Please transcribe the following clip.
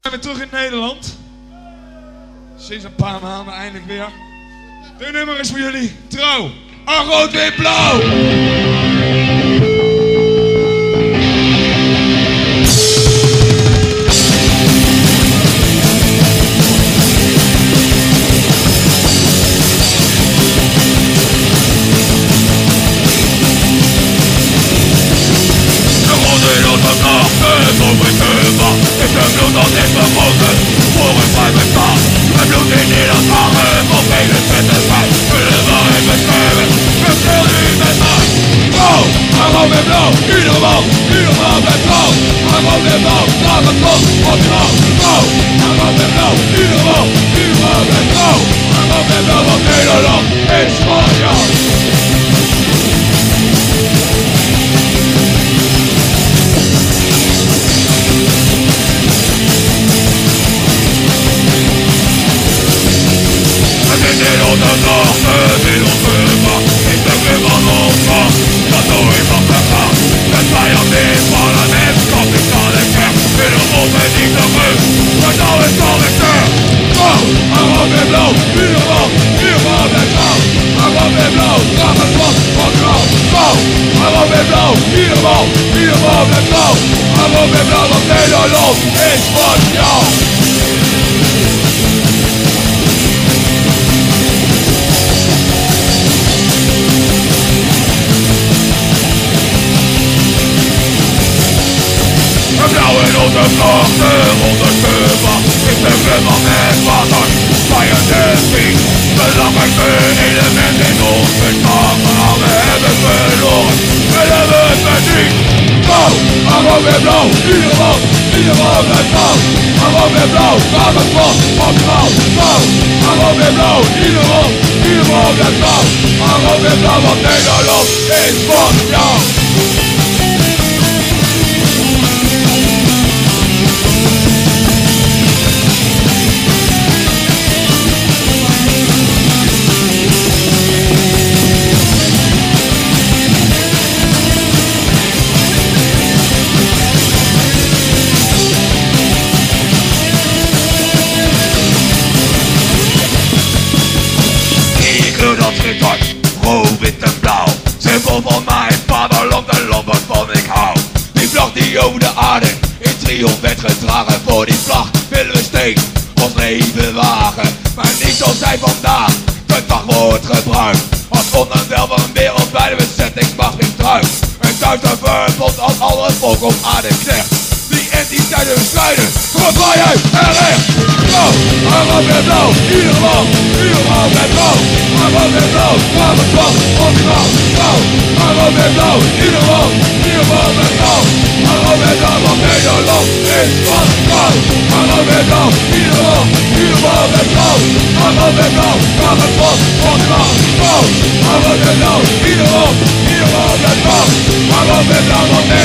zijn weer terug in Nederland. Sinds een paar maanden eindelijk weer. Dit nummer is voor jullie. Trouw. Rood, wit, blauw. Слава Богу, одно Go! I'm on the road, you know You are the go I'm on the road, they don't know It's fire Zero na nowe, wielu chyba I tak chyba nowa Na to i vast van trouw Blauw, rood en blauw, iedereen, iedereen met blauw Rood en blauw, want is van jou Een Spartans, feiernde Sieg. Belangreich für Elemente, nur mit Macht und Arme Hebe verloren. Welle wird besiegt. Blau, aber wir blau, wieder raus, wieder raus, bleibt blau. Aber wir blau, wahres Wort, vom Grau. Blau, aber wir blau, wieder raus, wieder raus, bleibt blau. Aber wir blau, was Niederlauf ist von Blau. Van mijn vaderland en land waarvan ik hou. Die vlag die over de aarde in triomf werd gedragen Voor die vlag willen we steeds ons leven wagen Maar niet zoals zij vandaag, de dag wordt gebruikt. Als onderdeel van een wereldwijde bezettingsmacht in truik Een duister verbond als alle volk op aarde knecht. Die entiteiten bestrijden voor vrijheid en recht Blauw, rood en blauw, iedereen, iedereen met blauw rood en blauw, draag het vast van trouw Blauw, rood en blauw, iedereen, iedereen met blauw rood en blauw, want Nederland is van trouw rood en blauw, iedereen, iedereen met blauw rood en blauw, draag het vast van trouw Blauw, rood en blauw, iedereen, iedereen met blauw rood en blauw, want Nederland is van jou